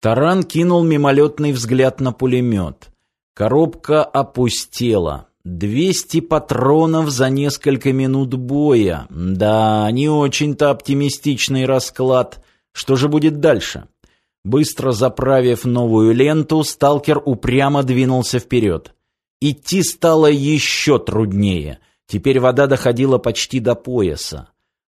Таран кинул мимолетный взгляд на пулемет. Коробка опустела. Двести патронов за несколько минут боя. Да, не очень-то оптимистичный расклад. Что же будет дальше? Быстро заправив новую ленту, сталкер упрямо двинулся вперед. Идти стало еще труднее. Теперь вода доходила почти до пояса.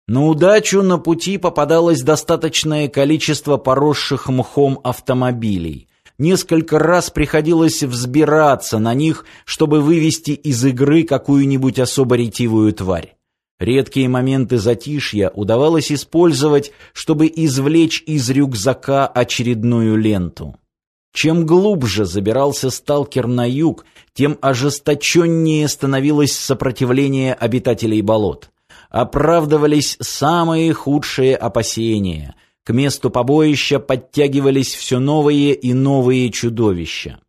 На удачу на пути попадалось достаточное количество поросших мхом автомобилей. Несколько раз приходилось взбираться на них, чтобы вывести из игры какую-нибудь особо ретивую тварь. Редкие моменты затишья удавалось использовать, чтобы извлечь из рюкзака очередную ленту. Чем глубже забирался сталкер на юг, тем ожесточеннее становилось сопротивление обитателей болот оправдывались самые худшие опасения. К месту побоища подтягивались все новые и новые чудовища.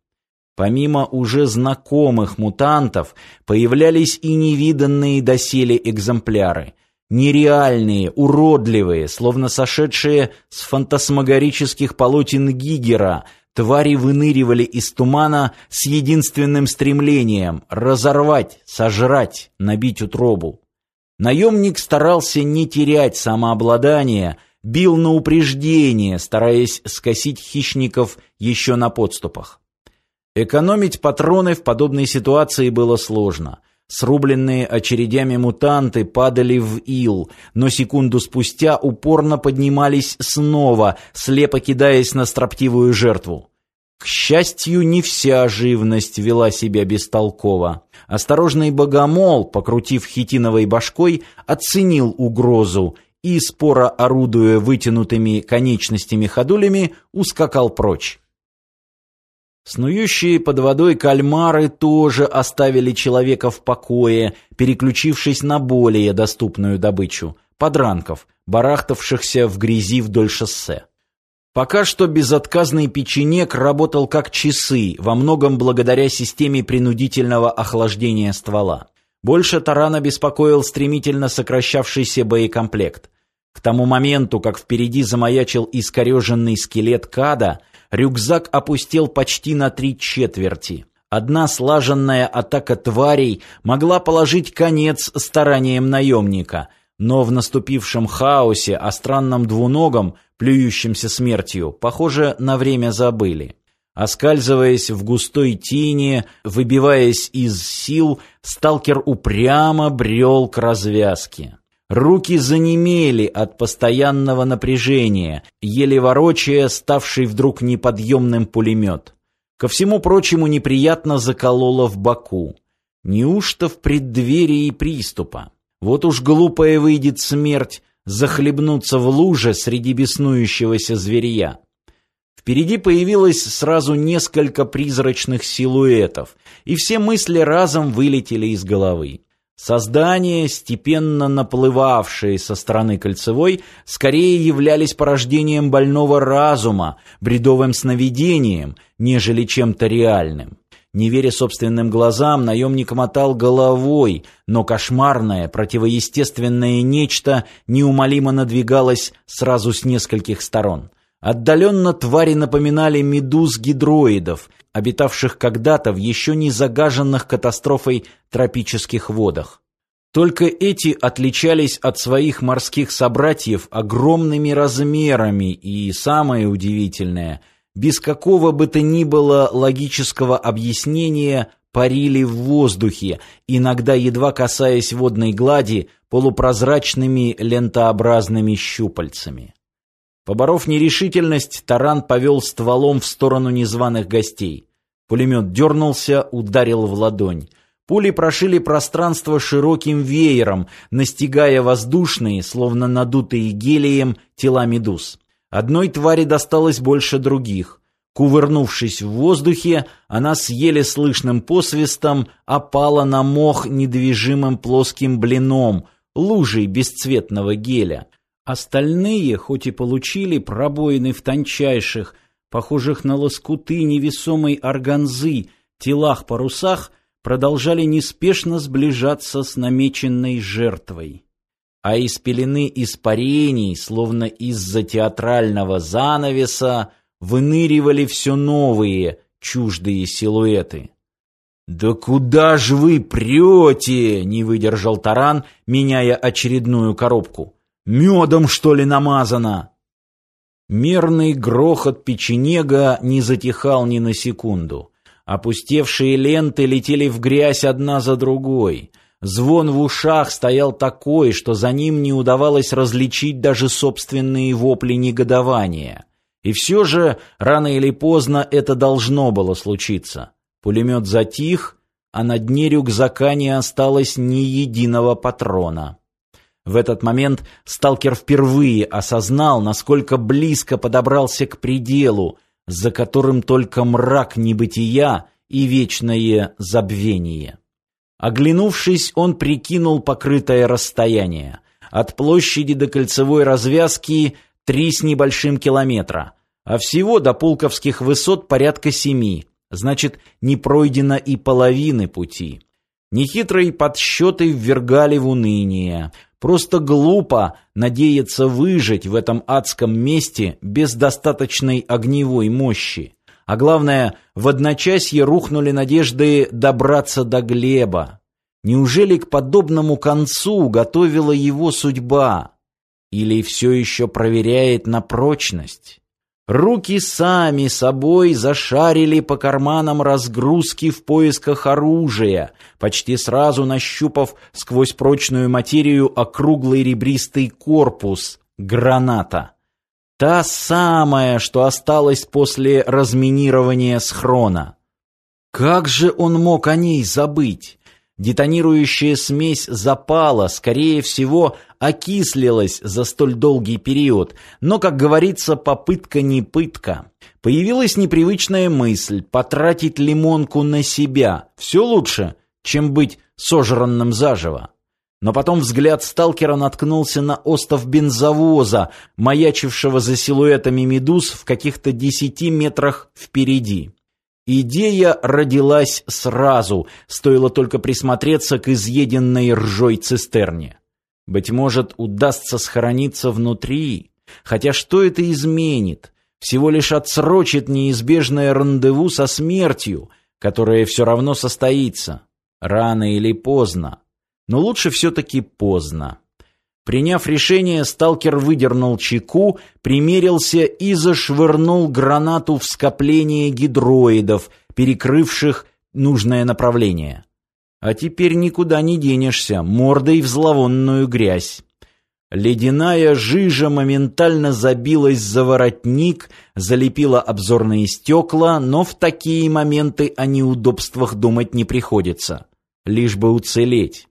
Помимо уже знакомых мутантов, появлялись и невиданные доселе экземпляры. Нереальные, уродливые, словно сошедшие с фантасмагорических полотен Гигера, твари выныривали из тумана с единственным стремлением — разорвать, сожрать, набить утробу. Наемник старался не терять самообладание, бил на упреждение, стараясь скосить хищников еще на подступах. Экономить патроны в подобной ситуации было сложно. Срубленные очередями мутанты падали в ил, но секунду спустя упорно поднимались снова, слепо кидаясь на строптивую жертву. К счастью, не вся живность вела себя бестолково. Осторожный богомол, покрутив хитиновой башкой, оценил угрозу и, споро орудуя вытянутыми конечностями ходулями, ускакал прочь. Снующие под водой кальмары тоже оставили человека в покое, переключившись на более доступную добычу – подранков, барахтавшихся в грязи вдоль шоссе. Пока что безотказный печенек работал как часы, во многом благодаря системе принудительного охлаждения ствола. Больше тарана беспокоил стремительно сокращавшийся боекомплект. К тому моменту, как впереди замаячил искореженный скелет Када, рюкзак опустел почти на три четверти. Одна слаженная атака тварей могла положить конец стараниям наемника, но в наступившем хаосе о странном двуногом плюющимся смертью, похоже, на время забыли. Оскальзываясь в густой тени, выбиваясь из сил, сталкер упрямо брел к развязке. Руки занемели от постоянного напряжения, еле ворочая ставший вдруг неподъемным пулемет. Ко всему прочему неприятно закололо в боку. Неужто в преддверии приступа? Вот уж глупая выйдет смерть, захлебнуться в луже среди беснующегося зверья. Впереди появилось сразу несколько призрачных силуэтов, и все мысли разом вылетели из головы. Создания, степенно наплывавшие со стороны кольцевой, скорее являлись порождением больного разума, бредовым сновидением, нежели чем-то реальным. Не веря собственным глазам, наемник мотал головой, но кошмарное, противоестественное нечто неумолимо надвигалось сразу с нескольких сторон. Отдаленно твари напоминали медуз-гидроидов, обитавших когда-то в еще не загаженных катастрофой тропических водах. Только эти отличались от своих морских собратьев огромными размерами и, самое удивительное – без какого бы то ни было логического объяснения парили в воздухе, иногда едва касаясь водной глади полупрозрачными лентообразными щупальцами. Поборов нерешительность, таран повел стволом в сторону незваных гостей. Пулемет дернулся, ударил в ладонь. Пули прошили пространство широким веером, настигая воздушные, словно надутые гелием, тела медуз. Одной твари досталось больше других. Кувырнувшись в воздухе, она с еле слышным посвистом опала на мох недвижимым плоским блином, лужей бесцветного геля. Остальные, хоть и получили пробоины в тончайших, похожих на лоскуты невесомой органзы, телах-парусах, продолжали неспешно сближаться с намеченной жертвой а из пелены испарений, словно из-за театрального занавеса, выныривали все новые, чуждые силуэты. «Да куда ж вы прете?» — не выдержал таран, меняя очередную коробку. «Медом, что ли, намазано?» Мерный грохот печенега не затихал ни на секунду. Опустевшие ленты летели в грязь одна за другой. Звон в ушах стоял такой, что за ним не удавалось различить даже собственные вопли негодования. И все же, рано или поздно, это должно было случиться. Пулемет затих, а на дне рюкзака не осталось ни единого патрона. В этот момент сталкер впервые осознал, насколько близко подобрался к пределу, за которым только мрак небытия и вечное забвение. Оглянувшись, он прикинул покрытое расстояние. От площади до кольцевой развязки три с небольшим километра, а всего до Пулковских высот порядка семи, значит, не пройдено и половины пути. Нехитрые подсчеты ввергали в уныние. Просто глупо надеяться выжить в этом адском месте без достаточной огневой мощи. А главное, в одночасье рухнули надежды добраться до Глеба. Неужели к подобному концу готовила его судьба? Или все еще проверяет на прочность? Руки сами собой зашарили по карманам разгрузки в поисках оружия, почти сразу нащупав сквозь прочную материю округлый ребристый корпус граната. Та самая, что осталась после разминирования схрона. Как же он мог о ней забыть? Детонирующая смесь запала, скорее всего, окислилась за столь долгий период, но, как говорится, попытка не пытка. Появилась непривычная мысль потратить лимонку на себя. Все лучше, чем быть сожранным заживо. Но потом взгляд сталкера наткнулся на остов бензовоза, маячившего за силуэтами медуз в каких-то десяти метрах впереди. Идея родилась сразу, стоило только присмотреться к изъеденной ржой цистерне. Быть может, удастся схорониться внутри, хотя что это изменит? Всего лишь отсрочит неизбежное рандеву со смертью, которое все равно состоится, рано или поздно но лучше все-таки поздно. Приняв решение, сталкер выдернул чеку, примерился и зашвырнул гранату в скопление гидроидов, перекрывших нужное направление. А теперь никуда не денешься, мордой в зловонную грязь. Ледяная жижа моментально забилась за воротник, залепила обзорные стекла, но в такие моменты о неудобствах думать не приходится. Лишь бы уцелеть.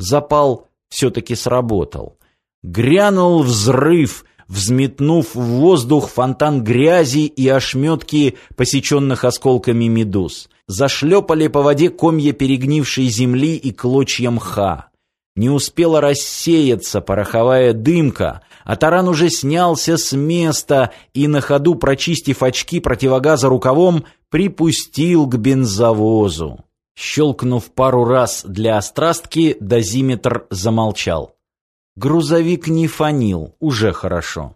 Запал все-таки сработал. Грянул взрыв, взметнув в воздух фонтан грязи и ошметки посеченных осколками медуз. Зашлепали по воде комья перегнившей земли и клочья мха. Не успела рассеяться пороховая дымка, а таран уже снялся с места и на ходу, прочистив очки противогаза рукавом, припустил к бензовозу. Щелкнув пару раз для острастки, дозиметр замолчал. Грузовик не фонил, уже хорошо.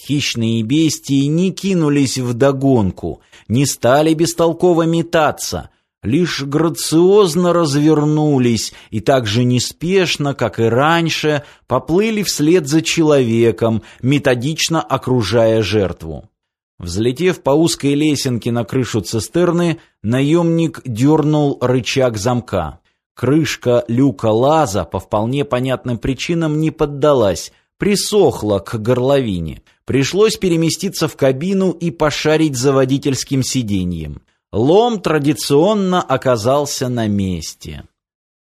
Хищные бестии не кинулись в догонку, не стали бестолково метаться, лишь грациозно развернулись и так же неспешно, как и раньше, поплыли вслед за человеком, методично окружая жертву. Взлетев по узкой лесенке на крышу цистерны, наемник дернул рычаг замка. Крышка люка лаза по вполне понятным причинам не поддалась, присохла к горловине. Пришлось переместиться в кабину и пошарить за водительским сиденьем. Лом традиционно оказался на месте.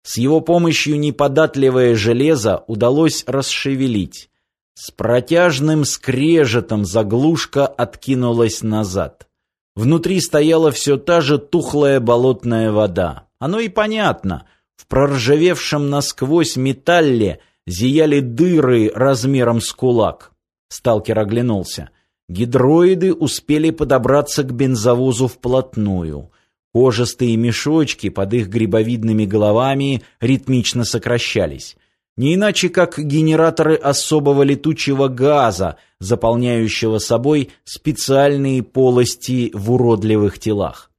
С его помощью неподатливое железо удалось расшевелить. С протяжным скрежетом заглушка откинулась назад. Внутри стояла все та же тухлая болотная вода. Оно и понятно. В проржавевшем насквозь металле зияли дыры размером с кулак. Сталкер оглянулся. Гидроиды успели подобраться к бензовозу вплотную. Кожистые мешочки под их грибовидными головами ритмично сокращались. Не иначе, как генераторы особого летучего газа, заполняющего собой специальные полости в уродливых телах.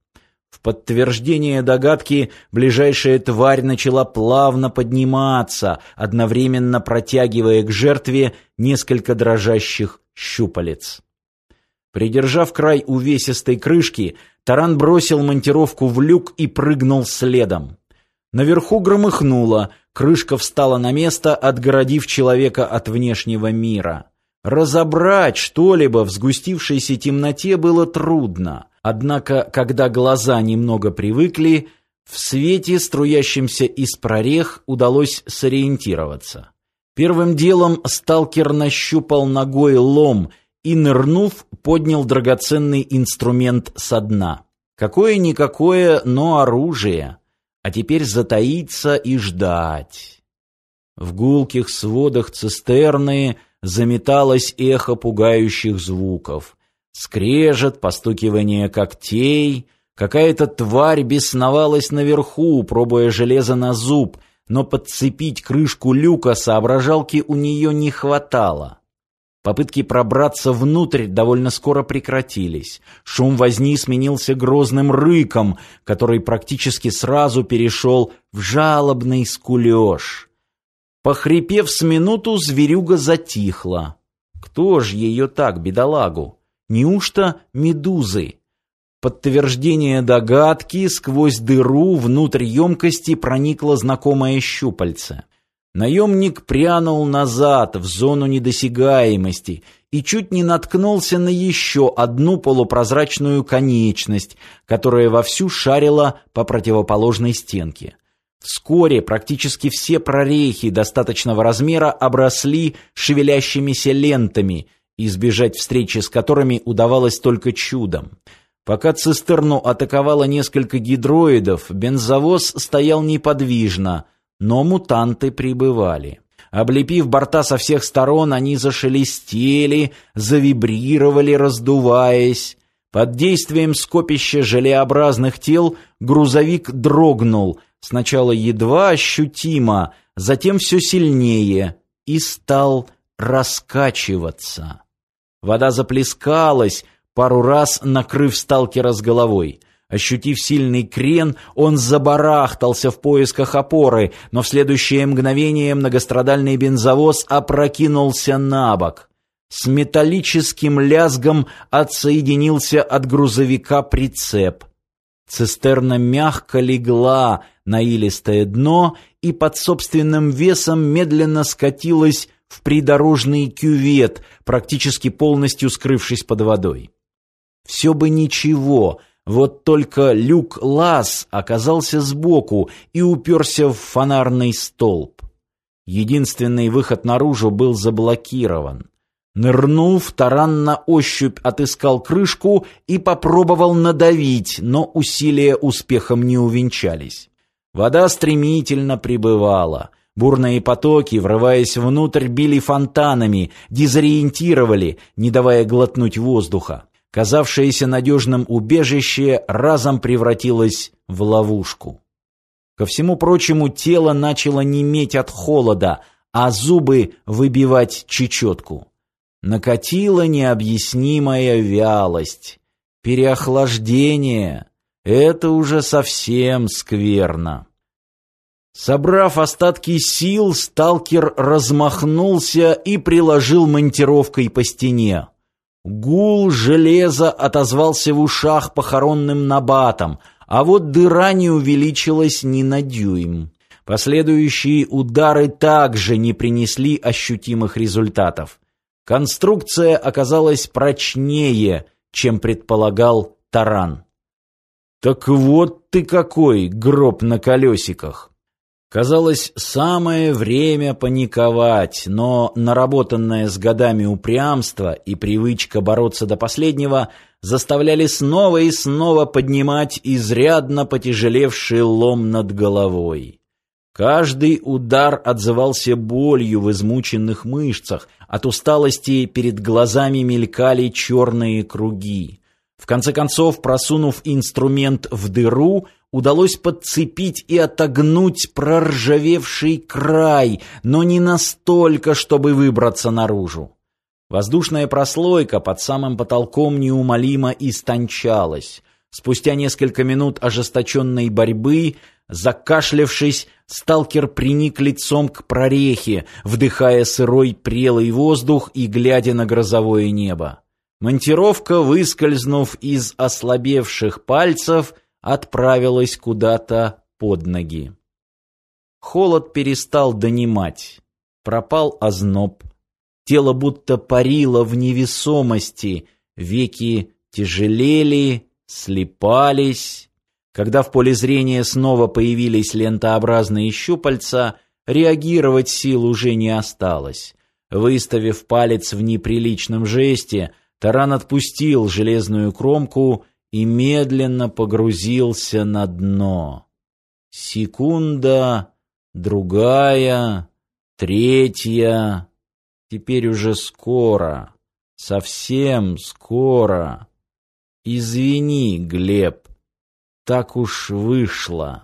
В подтверждение догадки ближайшая тварь начала плавно подниматься, одновременно протягивая к жертве несколько дрожащих щупалец. Придержав край увесистой крышки, таран бросил монтировку в люк и прыгнул следом. Наверху громыхнуло, крышка встала на место, отгородив человека от внешнего мира. Разобрать что-либо в сгустившейся темноте было трудно. Однако, когда глаза немного привыкли, в свете, струящемся из прорех, удалось сориентироваться. Первым делом сталкер нащупал ногой лом и, нырнув, поднял драгоценный инструмент со дна. Какое-никакое, но оружие. А теперь затаиться и ждать. В гулких сводах цистерны заметалось эхо пугающих звуков. Скрежет, постукивание когтей. Какая-то тварь бесновалась наверху, пробуя железо на зуб, но подцепить крышку люка соображалки у нее не хватало. Попытки пробраться внутрь довольно скоро прекратились. Шум возни сменился грозным рыком, который практически сразу перешел в жалобный скулеж. Похрипев с минуту, зверюга затихла. Кто ж ее так, бедолагу? Неужто медузы? Подтверждение догадки сквозь дыру внутрь емкости проникло знакомое щупальце. Наемник прянул назад в зону недосягаемости и чуть не наткнулся на еще одну полупрозрачную конечность, которая вовсю шарила по противоположной стенке. Вскоре практически все прорехи достаточного размера обросли шевелящимися лентами, избежать встречи с которыми удавалось только чудом. Пока цистерну атаковало несколько гидроидов, бензовоз стоял неподвижно – но мутанты прибывали. Облепив борта со всех сторон, они зашелестели, завибрировали, раздуваясь. Под действием скопища желеобразных тел грузовик дрогнул, сначала едва ощутимо, затем все сильнее, и стал раскачиваться. Вода заплескалась, пару раз накрыв сталкера с головой — Ощутив сильный крен, он забарахтался в поисках опоры, но в следующее мгновение многострадальный бензовоз опрокинулся на бок. С металлическим лязгом отсоединился от грузовика прицеп. Цистерна мягко легла на илистое дно и под собственным весом медленно скатилась в придорожный кювет, практически полностью скрывшись под водой. Все бы ничего — вот только люк лаз оказался сбоку и уперся в фонарный столб. Единственный выход наружу был заблокирован. Нырнув, таран на ощупь отыскал крышку и попробовал надавить, но усилия успехом не увенчались. Вода стремительно прибывала. Бурные потоки, врываясь внутрь, били фонтанами, дезориентировали, не давая глотнуть воздуха казавшееся надежным убежище, разом превратилось в ловушку. Ко всему прочему, тело начало неметь от холода, а зубы выбивать чечетку. Накатила необъяснимая вялость. Переохлаждение — это уже совсем скверно. Собрав остатки сил, сталкер размахнулся и приложил монтировкой по стене. Гул железа отозвался в ушах похоронным набатом, а вот дыра не увеличилась ни на дюйм. Последующие удары также не принесли ощутимых результатов. Конструкция оказалась прочнее, чем предполагал таран. «Так вот ты какой, гроб на колесиках!» Казалось, самое время паниковать, но наработанное с годами упрямство и привычка бороться до последнего заставляли снова и снова поднимать изрядно потяжелевший лом над головой. Каждый удар отзывался болью в измученных мышцах, от усталости перед глазами мелькали черные круги. В конце концов, просунув инструмент в дыру, удалось подцепить и отогнуть проржавевший край, но не настолько, чтобы выбраться наружу. Воздушная прослойка под самым потолком неумолимо истончалась. Спустя несколько минут ожесточенной борьбы, закашлявшись, сталкер приник лицом к прорехе, вдыхая сырой прелый воздух и глядя на грозовое небо. Монтировка, выскользнув из ослабевших пальцев, отправилась куда-то под ноги. Холод перестал донимать. Пропал озноб. Тело будто парило в невесомости, веки тяжелели, слипались. Когда в поле зрения снова появились лентообразные щупальца, реагировать сил уже не осталось. Выставив палец в неприличном жесте, таран отпустил железную кромку и медленно погрузился на дно. Секунда, другая, третья. Теперь уже скоро, совсем скоро. Извини, Глеб, так уж вышло.